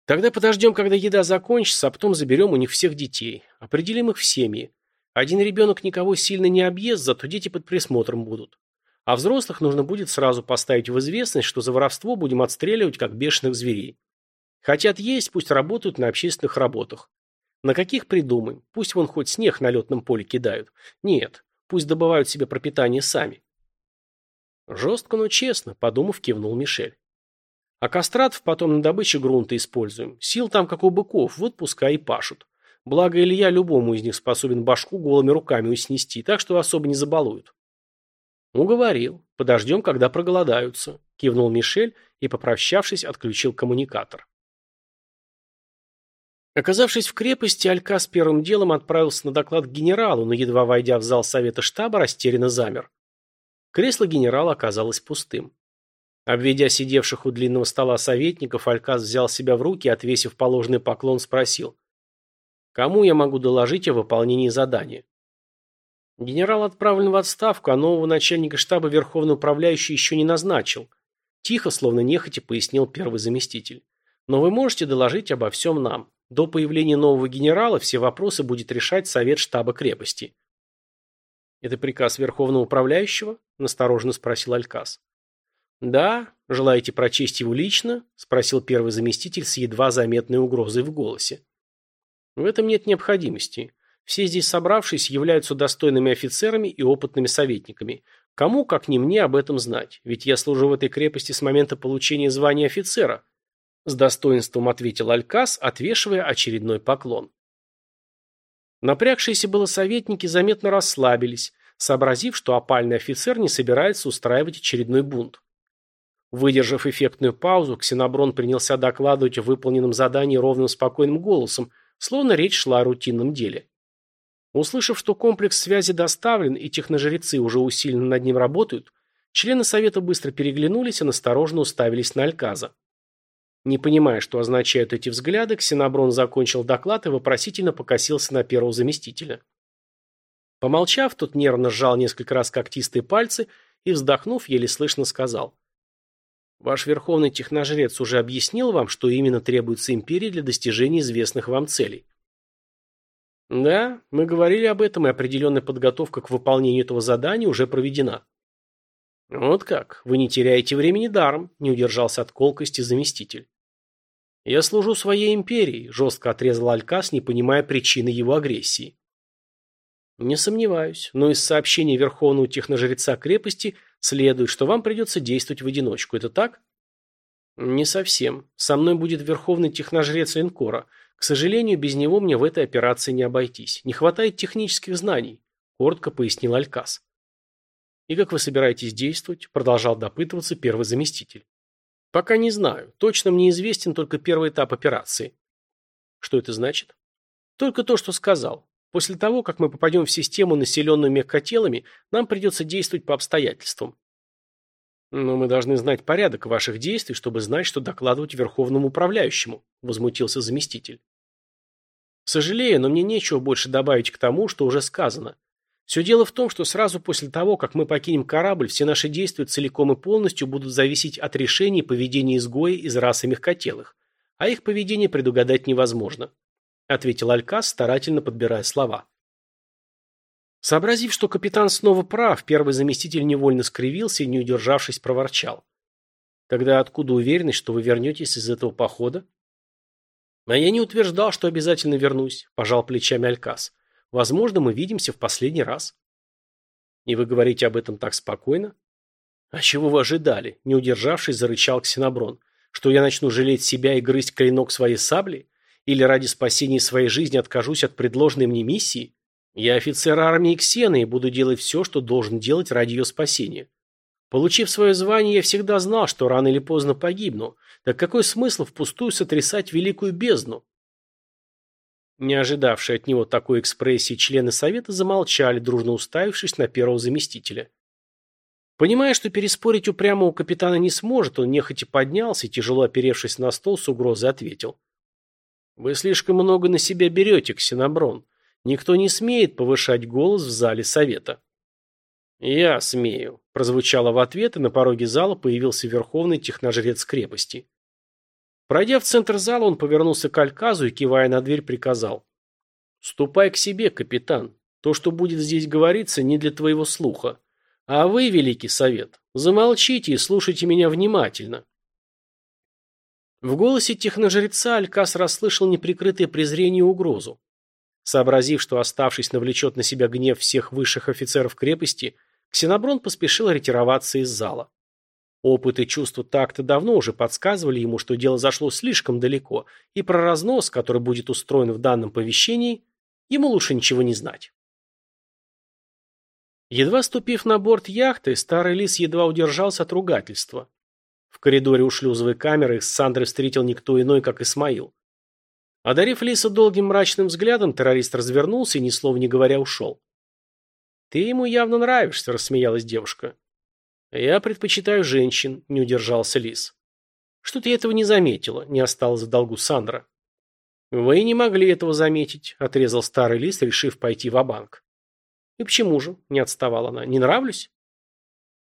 Тогда подождем, когда еда закончится, а потом заберем у них всех детей. Определим их в семьи. Один ребенок никого сильно не объест, зато дети под присмотром будут. А взрослых нужно будет сразу поставить в известность, что за воровство будем отстреливать, как бешеных зверей. Хотят есть, пусть работают на общественных работах. На каких придумаем? Пусть вон хоть снег на летном поле кидают. Нет, пусть добывают себе пропитание сами. Жестко, но честно, подумав, кивнул Мишель. А кастратов потом на добыче грунта используем. Сил там, как у быков, вот пускай и пашут. Благо Илья любому из них способен башку голыми руками уснести, так что особо не забалуют. Уговорил. Подождем, когда проголодаются. Кивнул Мишель и, попрощавшись, отключил коммуникатор. Оказавшись в крепости, Алькас первым делом отправился на доклад к генералу, но едва войдя в зал совета штаба, растерянно замер. Кресло генерала оказалось пустым. Обведя сидевших у длинного стола советников, Алькас взял себя в руки и, отвесив положенный поклон, спросил. «Кому я могу доложить о выполнении задания?» Генерал отправлен в отставку, а нового начальника штаба Верховный Управляющий еще не назначил. Тихо, словно нехотя, пояснил первый заместитель. Но вы можете доложить обо всем нам. До появления нового генерала все вопросы будет решать Совет штаба крепости. «Это приказ Верховного Управляющего?» – настороженно спросил Алькас. «Да. Желаете прочесть его лично?» – спросил первый заместитель с едва заметной угрозой в голосе. «В этом нет необходимости. Все здесь собравшись являются достойными офицерами и опытными советниками. Кому, как не мне, об этом знать? Ведь я служу в этой крепости с момента получения звания офицера», с достоинством ответил Алькас, отвешивая очередной поклон. Напрягшиеся было советники заметно расслабились, сообразив, что опальный офицер не собирается устраивать очередной бунт. Выдержав эффектную паузу, Ксеноброн принялся докладывать о выполненном задании ровным спокойным голосом, словно речь шла о рутинном деле. Услышав, что комплекс связи доставлен и техножрецы уже усиленно над ним работают, члены совета быстро переглянулись и настороженно уставились на Альказа. Не понимая, что означают эти взгляды, Ксеноброн закончил доклад и вопросительно покосился на первого заместителя. Помолчав, тот нервно сжал несколько раз когтистые пальцы и, вздохнув, еле слышно сказал. «Ваш верховный техножрец уже объяснил вам, что именно требуется империи для достижения известных вам целей?» «Да, мы говорили об этом, и определенная подготовка к выполнению этого задания уже проведена». «Вот как? Вы не теряете времени даром», – не удержался от колкости заместитель. «Я служу своей империи», – жестко отрезал Алькас, не понимая причины его агрессии. «Не сомневаюсь, но из сообщения Верховного Техножреца крепости следует, что вам придется действовать в одиночку. Это так?» «Не совсем. Со мной будет Верховный Техножрец линкора. К сожалению, без него мне в этой операции не обойтись. Не хватает технических знаний», – коротко пояснил Алькас. «И как вы собираетесь действовать?» – продолжал допытываться первый заместитель. Пока не знаю. Точно мне известен только первый этап операции. Что это значит? Только то, что сказал. После того, как мы попадем в систему, населенную мягкотелами, нам придется действовать по обстоятельствам. Но мы должны знать порядок ваших действий, чтобы знать, что докладывать верховному управляющему, возмутился заместитель. Сожалею, но мне нечего больше добавить к тому, что уже сказано. Все дело в том, что сразу после того, как мы покинем корабль, все наши действия целиком и полностью будут зависеть от решений поведения изгоя из расы мягкотелых, а их поведение предугадать невозможно», ответил Алькас, старательно подбирая слова. Сообразив, что капитан снова прав, первый заместитель невольно скривился и, не удержавшись, проворчал. «Тогда откуда уверенность, что вы вернетесь из этого похода?» «А я не утверждал, что обязательно вернусь», – пожал плечами Алькас. Возможно, мы видимся в последний раз. И вы говорите об этом так спокойно? А чего вы ожидали? Не удержавшись, зарычал Ксеноброн. Что я начну жалеть себя и грызть клинок своей сабли? Или ради спасения своей жизни откажусь от предложенной мне миссии? Я офицер армии Ксены и буду делать все, что должен делать ради ее спасения. Получив свое звание, я всегда знал, что рано или поздно погибну. Так какой смысл впустую сотрясать великую бездну? Не ожидавшие от него такой экспрессии члены совета замолчали, дружно уставившись на первого заместителя. Понимая, что переспорить упрямого капитана не сможет, он нехотя поднялся и, тяжело оперевшись на стол, с угрозой ответил. «Вы слишком много на себя берете, Ксеноброн. Никто не смеет повышать голос в зале совета». «Я смею», – прозвучало в ответ, и на пороге зала появился верховный техножрец крепости. Пройдя в центр зала, он повернулся к Альказу и, кивая на дверь, приказал. «Ступай к себе, капитан. То, что будет здесь говориться, не для твоего слуха. А вы, великий совет, замолчите и слушайте меня внимательно». В голосе техножреца Алькас расслышал неприкрытое презрение и угрозу. Сообразив, что оставшись навлечет на себя гнев всех высших офицеров крепости, Ксеноброн поспешил ретироваться из зала. Опыт и чувство так-то давно уже подсказывали ему, что дело зашло слишком далеко, и про разнос, который будет устроен в данном повещении, ему лучше ничего не знать. Едва ступив на борт яхты, старый лис едва удержался от ругательства. В коридоре у шлюзовой камеры их с Сандрой встретил никто иной, как Исмаил. Одарив лиса долгим мрачным взглядом, террорист развернулся и, ни слова не говоря, ушел. «Ты ему явно нравишься», — рассмеялась девушка. «Я предпочитаю женщин», – не удержался Лис. «Что-то я этого не заметила», – не осталось в долгу Сандра. «Вы не могли этого заметить», – отрезал старый Лис, решив пойти в банк «И почему же?» – не отставала она. «Не нравлюсь?»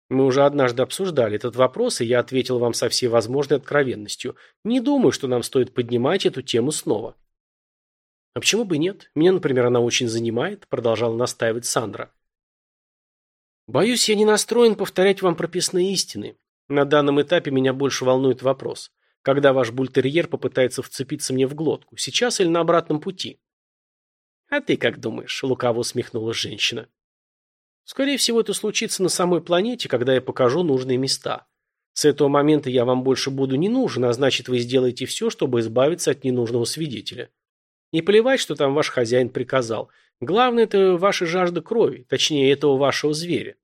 «Мы уже однажды обсуждали этот вопрос, и я ответил вам со всей возможной откровенностью. Не думаю, что нам стоит поднимать эту тему снова». «А почему бы нет? Меня, например, она очень занимает», – продолжала настаивать Сандра. Боюсь, я не настроен повторять вам прописные истины. На данном этапе меня больше волнует вопрос. Когда ваш бультерьер попытается вцепиться мне в глотку? Сейчас или на обратном пути? А ты как думаешь? Лукаво усмехнулась женщина. Скорее всего, это случится на самой планете, когда я покажу нужные места. С этого момента я вам больше буду не нужен, а значит, вы сделаете все, чтобы избавиться от ненужного свидетеля. Не плевать, что там ваш хозяин приказал. Главное, это ваша жажда крови, точнее, этого вашего зверя.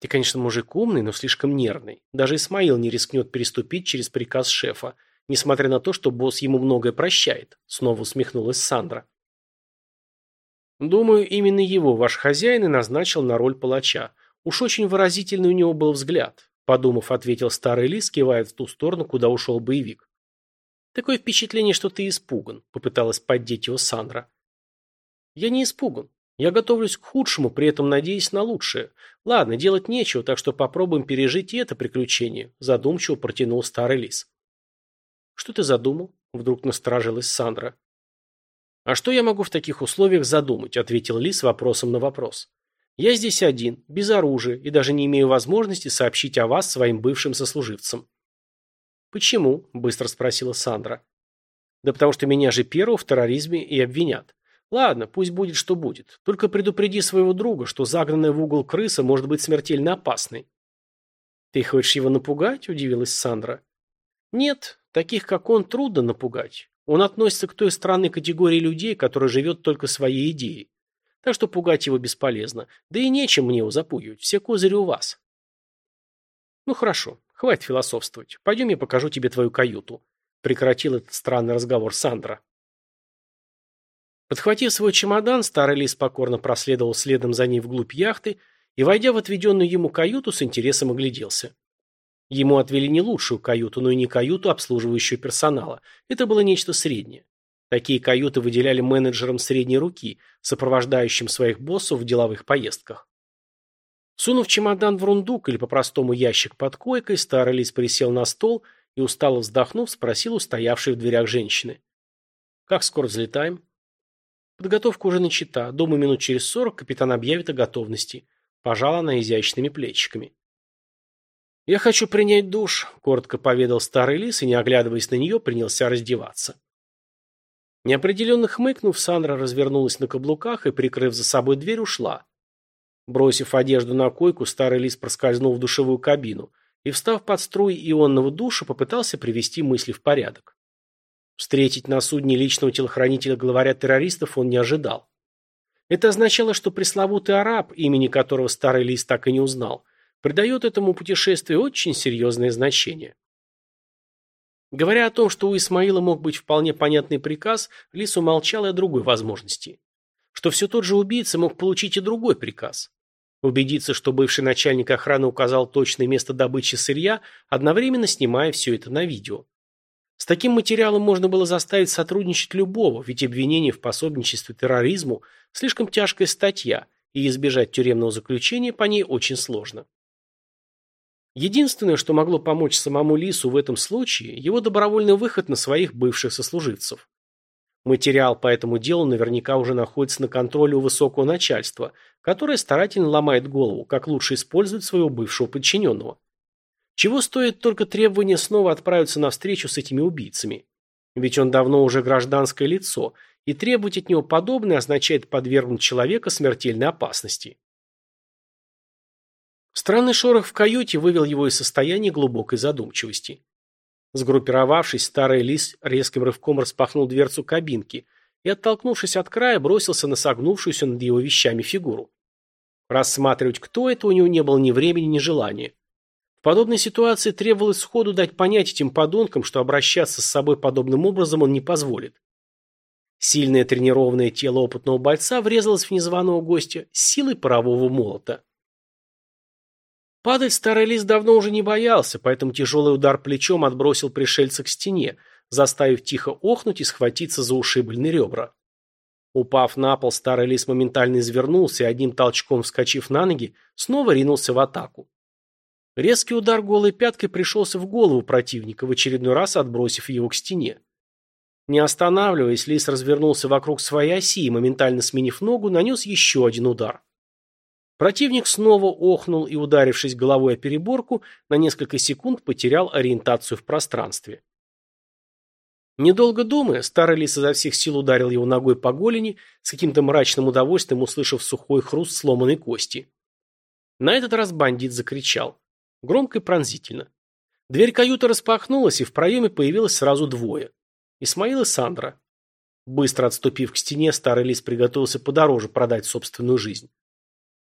Ты, конечно, мужик умный, но слишком нервный. Даже Исмаил не рискнет переступить через приказ шефа, несмотря на то, что босс ему многое прощает, снова усмехнулась Сандра. Думаю, именно его ваш хозяин и назначил на роль палача. Уж очень выразительный у него был взгляд. подумав, ответил старый лис, кивая в ту сторону, куда ушел боевик. Такое впечатление, что ты испуган, попыталась поддеть его Сандра. Я не испуган. Я готовлюсь к худшему, при этом надеясь на лучшее. Ладно, делать нечего, так что попробуем пережить и это приключение, задумчиво протянул старый лис. Что ты задумал? Вдруг насторожилась Сандра. А что я могу в таких условиях задумать? Ответил лис вопросом на вопрос. Я здесь один, без оружия, и даже не имею возможности сообщить о вас своим бывшим сослуживцам. Почему? Быстро спросила Сандра. Да потому что меня же первого в терроризме и обвинят. Ладно, пусть будет, что будет. Только предупреди своего друга, что загнанная в угол крыса может быть смертельно опасной. Ты хочешь его напугать? Удивилась Сандра. Нет, таких как он трудно напугать. Он относится к той странной категории людей, которая живет только своей идеей. Так что пугать его бесполезно. Да и нечем мне его запугивать. Все козыри у вас. Ну хорошо, хватит философствовать. Пойдем я покажу тебе твою каюту. Прекратил этот странный разговор Сандра. Подхватив свой чемодан, старый лис покорно проследовал следом за ней вглубь яхты и, войдя в отведенную ему каюту, с интересом огляделся. Ему отвели не лучшую каюту, но и не каюту обслуживающего персонала. Это было нечто среднее. Такие каюты выделяли менеджерам средней руки, сопровождающим своих боссов в деловых поездках. Сунув чемодан в рундук или по-простому ящик под койкой, старый лис присел на стол и, устало вздохнув, спросил у стоявшей в дверях женщины. «Как скоро взлетаем?» Подготовка уже начата. Думаю, минут через сорок капитан объявит о готовности. Пожала она изящными плечиками. «Я хочу принять душ», — коротко поведал старый лис и, не оглядываясь на нее, принялся раздеваться. Неопределенно хмыкнув, Сандра развернулась на каблуках и, прикрыв за собой дверь, ушла. Бросив одежду на койку, старый лис проскользнул в душевую кабину и, встав под струй ионного душа, попытался привести мысли в порядок. Встретить на судне личного телохранителя главаря террористов он не ожидал. Это означало, что пресловутый араб, имени которого старый лист так и не узнал, придает этому путешествию очень серьезное значение. Говоря о том, что у Исмаила мог быть вполне понятный приказ, Лис умолчал и о другой возможности. Что все тот же убийца мог получить и другой приказ. Убедиться, что бывший начальник охраны указал точное место добычи сырья, одновременно снимая все это на видео. С таким материалом можно было заставить сотрудничать любого, ведь обвинение в пособничестве терроризму – слишком тяжкая статья, и избежать тюремного заключения по ней очень сложно. Единственное, что могло помочь самому Лису в этом случае – его добровольный выход на своих бывших сослуживцев. Материал по этому делу наверняка уже находится на контроле у высокого начальства, которое старательно ломает голову, как лучше использовать своего бывшего подчиненного. Чего стоит только требование снова отправиться на встречу с этими убийцами? Ведь он давно уже гражданское лицо, и требовать от него подобное означает подвергнуть человека смертельной опасности. Странный шорох в каюте вывел его из состояния глубокой задумчивости. Сгруппировавшись, старый лис резким рывком распахнул дверцу кабинки и, оттолкнувшись от края, бросился на согнувшуюся над его вещами фигуру. Рассматривать, кто это, у него не было ни времени, ни желания подобной ситуации требовалось сходу дать понять этим подонкам, что обращаться с собой подобным образом он не позволит. Сильное тренированное тело опытного бойца врезалось в незваного гостя с силой парового молота. Падать старый лис давно уже не боялся, поэтому тяжелый удар плечом отбросил пришельца к стене, заставив тихо охнуть и схватиться за ушибленные ребра. Упав на пол, старый лис моментально извернулся и одним толчком вскочив на ноги, снова ринулся в атаку. Резкий удар голой пяткой пришелся в голову противника, в очередной раз отбросив его к стене. Не останавливаясь, лис развернулся вокруг своей оси и, моментально сменив ногу, нанес еще один удар. Противник снова охнул и, ударившись головой о переборку, на несколько секунд потерял ориентацию в пространстве. Недолго думая, старый лис изо всех сил ударил его ногой по голени, с каким-то мрачным удовольствием услышав сухой хруст сломанной кости. На этот раз бандит закричал. Громко и пронзительно. Дверь каюты распахнулась, и в проеме появилось сразу двое. Исмаил и Сандра. Быстро отступив к стене, старый лис приготовился подороже продать собственную жизнь.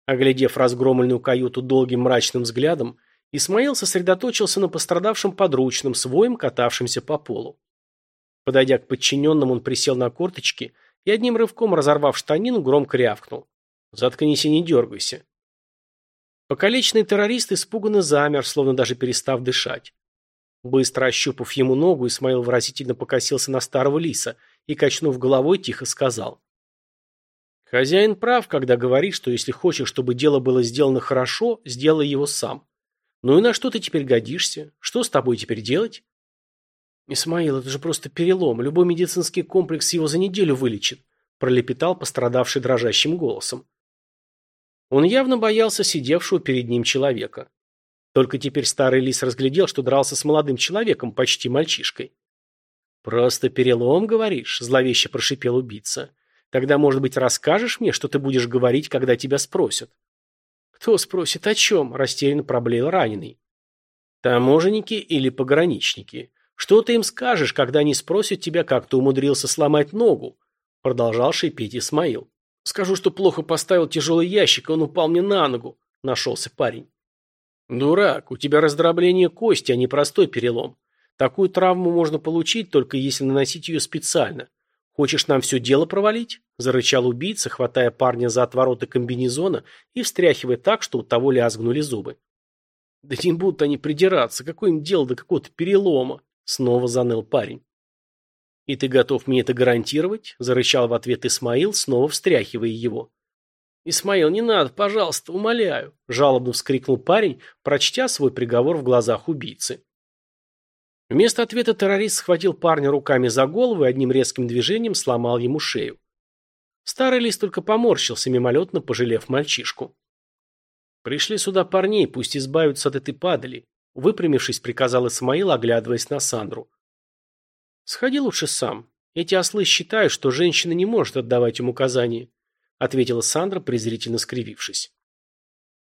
Оглядев разгромленную каюту долгим мрачным взглядом, Исмаил сосредоточился на пострадавшем подручном, своем катавшемся по полу. Подойдя к подчиненным, он присел на корточки и одним рывком, разорвав штанину, громко рявкнул. «Заткнись и не дергайся». Покалеченный террорист испуганно замер, словно даже перестав дышать. Быстро ощупав ему ногу, Исмаил выразительно покосился на старого лиса и, качнув головой, тихо сказал. «Хозяин прав, когда говорит, что если хочешь, чтобы дело было сделано хорошо, сделай его сам. Ну и на что ты теперь годишься? Что с тобой теперь делать?» «Исмаил, это же просто перелом. Любой медицинский комплекс его за неделю вылечит», пролепетал пострадавший дрожащим голосом. Он явно боялся сидевшего перед ним человека. Только теперь старый лис разглядел, что дрался с молодым человеком, почти мальчишкой. «Просто перелом, говоришь?» – зловеще прошипел убийца. «Тогда, может быть, расскажешь мне, что ты будешь говорить, когда тебя спросят?» «Кто спросит о чем?» – растерянно проблеял раненый. «Таможенники или пограничники? Что ты им скажешь, когда они спросят тебя, как ты умудрился сломать ногу?» – продолжал шипеть Исмаил. «Скажу, что плохо поставил тяжелый ящик, и он упал мне на ногу», – нашелся парень. «Дурак, у тебя раздробление кости, а не простой перелом. Такую травму можно получить, только если наносить ее специально. Хочешь нам все дело провалить?» – зарычал убийца, хватая парня за отвороты комбинезона и встряхивая так, что у того лязгнули зубы. «Да не будут они придираться, какое им дело до какого-то перелома?» – снова заныл парень. «И ты готов мне это гарантировать?» – зарычал в ответ Исмаил, снова встряхивая его. «Исмаил, не надо, пожалуйста, умоляю!» – жалобно вскрикнул парень, прочтя свой приговор в глазах убийцы. Вместо ответа террорист схватил парня руками за голову и одним резким движением сломал ему шею. Старый лис только поморщился, мимолетно пожалев мальчишку. «Пришли сюда парней, пусть избавятся от этой падали», – выпрямившись, приказал Исмаил, оглядываясь на Сандру. «Сходи лучше сам. Эти ослы считают, что женщина не может отдавать им указания ответила Сандра, презрительно скривившись.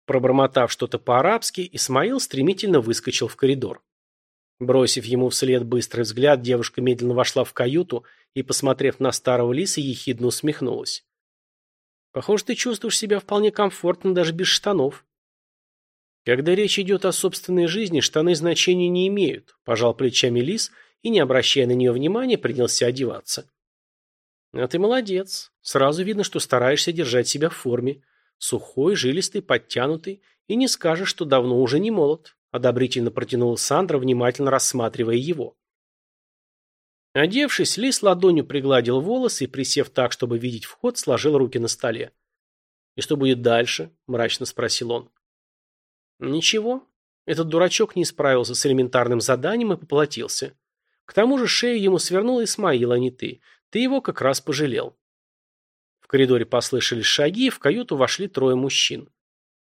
Пробормотав что-то по-арабски, Исмаил стремительно выскочил в коридор. Бросив ему вслед быстрый взгляд, девушка медленно вошла в каюту и, посмотрев на старого лиса, ехидно усмехнулась. «Похоже, ты чувствуешь себя вполне комфортно даже без штанов». «Когда речь идет о собственной жизни, штаны значения не имеют», – пожал плечами лис и, не обращая на нее внимания, принялся одеваться. А ты молодец. Сразу видно, что стараешься держать себя в форме. Сухой, жилистый, подтянутый. И не скажешь, что давно уже не молод. Одобрительно протянула Сандра, внимательно рассматривая его. Одевшись, Лис ладонью пригладил волосы и, присев так, чтобы видеть вход, сложил руки на столе. «И что будет дальше?» – мрачно спросил он. «Ничего. Этот дурачок не справился с элементарным заданием и поплатился. К тому же шею ему свернул Исмаил, а не ты. Ты его как раз пожалел. В коридоре послышались шаги, и в каюту вошли трое мужчин.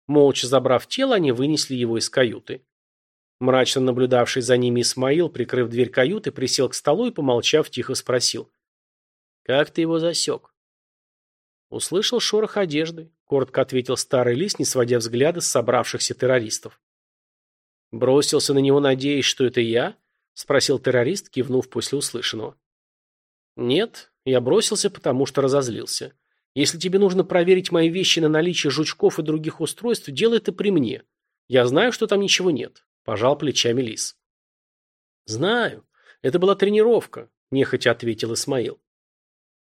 Молча забрав тело, они вынесли его из каюты. Мрачно наблюдавший за ними Исмаил, прикрыв дверь каюты, присел к столу и, помолчав, тихо спросил. «Как ты его засек?» «Услышал шорох одежды», — коротко ответил старый лис, не сводя взгляда с собравшихся террористов. «Бросился на него, надеясь, что это я?» — спросил террорист, кивнув после услышанного. «Нет, я бросился, потому что разозлился. Если тебе нужно проверить мои вещи на наличие жучков и других устройств, делай это при мне. Я знаю, что там ничего нет», – пожал плечами Лис. «Знаю. Это была тренировка», – нехотя ответил Исмаил.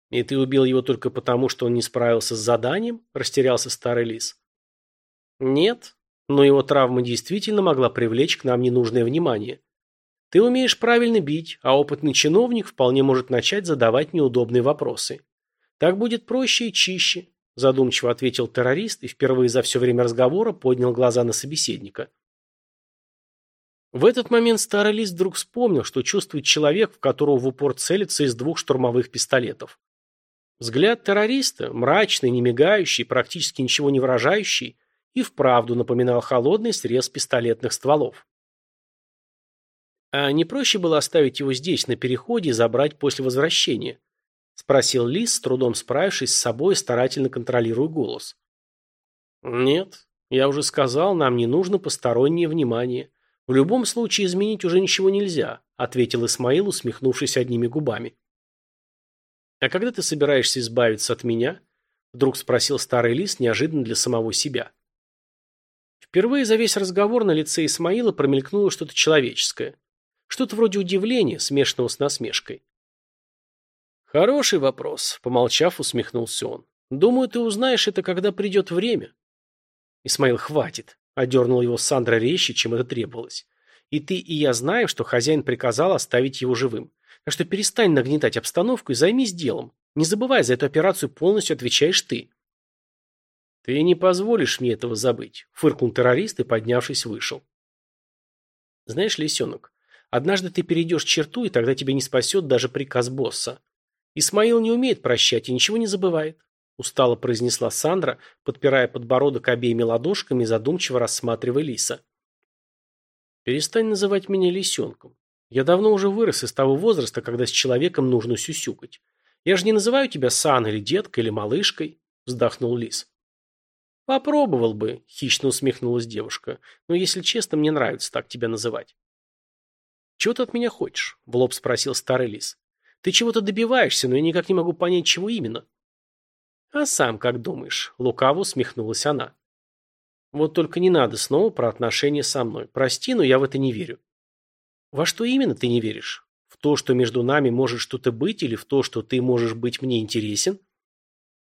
«И ты убил его только потому, что он не справился с заданием?» – растерялся старый Лис. «Нет, но его травма действительно могла привлечь к нам ненужное внимание. Ты умеешь правильно бить, а опытный чиновник вполне может начать задавать неудобные вопросы. Так будет проще и чище, задумчиво ответил террорист и впервые за все время разговора поднял глаза на собеседника. В этот момент старый лист вдруг вспомнил, что чувствует человек, в которого в упор целится из двух штурмовых пистолетов. Взгляд террориста, мрачный, не мигающий, практически ничего не выражающий, и вправду напоминал холодный срез пистолетных стволов. «А не проще было оставить его здесь, на переходе, и забрать после возвращения?» – спросил Лис, с трудом справившись с собой, старательно контролируя голос. «Нет, я уже сказал, нам не нужно постороннее внимание. В любом случае изменить уже ничего нельзя», – ответил Исмаил, усмехнувшись одними губами. «А когда ты собираешься избавиться от меня?» – вдруг спросил старый лис неожиданно для самого себя. Впервые за весь разговор на лице Исмаила промелькнуло что-то человеческое. Что-то вроде удивления, смешанного с насмешкой. «Хороший вопрос», — помолчав, усмехнулся он. «Думаю, ты узнаешь это, когда придет время». Исмаил, хватит. Одернул его Сандра резче, чем это требовалось. И ты, и я знаем, что хозяин приказал оставить его живым. Так что перестань нагнетать обстановку и займись делом. Не забывай, за эту операцию полностью отвечаешь ты. Ты не позволишь мне этого забыть, фыркнул террорист и, поднявшись, вышел. Знаешь, лисенок, однажды ты перейдешь черту, и тогда тебя не спасет даже приказ босса. Исмаил не умеет прощать и ничего не забывает. Устало произнесла Сандра, подпирая подбородок обеими ладошками и задумчиво рассматривая лиса. Перестань называть меня лисенком. Я давно уже вырос из того возраста, когда с человеком нужно сюсюкать. Я же не называю тебя Сан или деткой или малышкой, вздохнул лис. Попробовал бы, хищно усмехнулась девушка. Но если честно, мне нравится так тебя называть. Чего ты от меня хочешь? В лоб спросил старый лис. Ты чего-то добиваешься, но я никак не могу понять, чего именно. А сам как думаешь? Лукаво усмехнулась она. Вот только не надо снова про отношения со мной. Прости, но я в это не верю. Во что именно ты не веришь? В то, что между нами может что-то быть, или в то, что ты можешь быть мне интересен?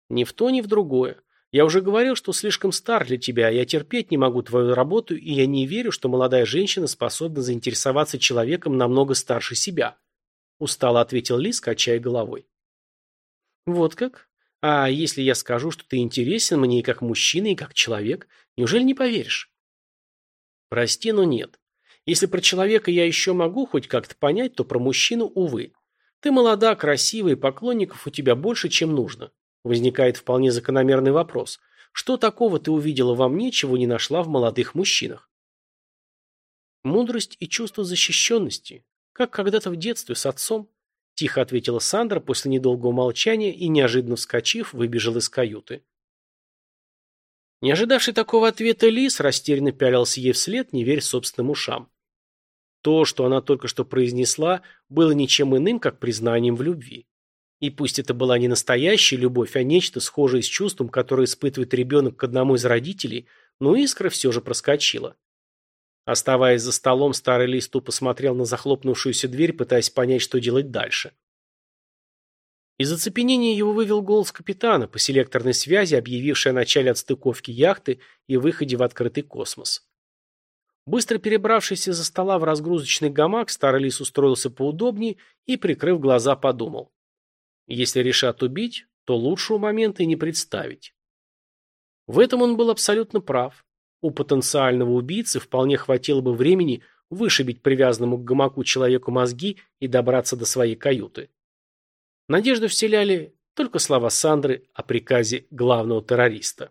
Ни в то, ни в другое. Я уже говорил, что слишком стар для тебя, я терпеть не могу твою работу, и я не верю, что молодая женщина способна заинтересоваться человеком намного старше себя. Устало ответил Лис, качая головой. Вот как? А если я скажу, что ты интересен мне и как мужчина, и как человек, неужели не поверишь? Прости, но нет. Если про человека я еще могу хоть как-то понять, то про мужчину, увы. Ты молода, красивая, и поклонников у тебя больше, чем нужно. Возникает вполне закономерный вопрос. Что такого ты увидела во мне, чего не нашла в молодых мужчинах? Мудрость и чувство защищенности, как когда-то в детстве с отцом, тихо ответила Сандра после недолгого молчания и, неожиданно вскочив, выбежал из каюты. Не ожидавший такого ответа Лис растерянно пялился ей вслед, не веря собственным ушам. То, что она только что произнесла, было ничем иным, как признанием в любви. И пусть это была не настоящая любовь, а нечто схожее с чувством, которое испытывает ребенок к одному из родителей, но искра все же проскочила. Оставаясь за столом, старый лист тупо смотрел на захлопнувшуюся дверь, пытаясь понять, что делать дальше. Из оцепенения его вывел голос капитана по селекторной связи, объявивший о начале отстыковки яхты и выходе в открытый космос. Быстро перебравшись из-за стола в разгрузочный гамак, старый лис устроился поудобнее и, прикрыв глаза, подумал. Если решат убить, то лучшего момента и не представить. В этом он был абсолютно прав. У потенциального убийцы вполне хватило бы времени вышибить привязанному к гамаку человеку мозги и добраться до своей каюты. Надежду вселяли только слова Сандры о приказе главного террориста.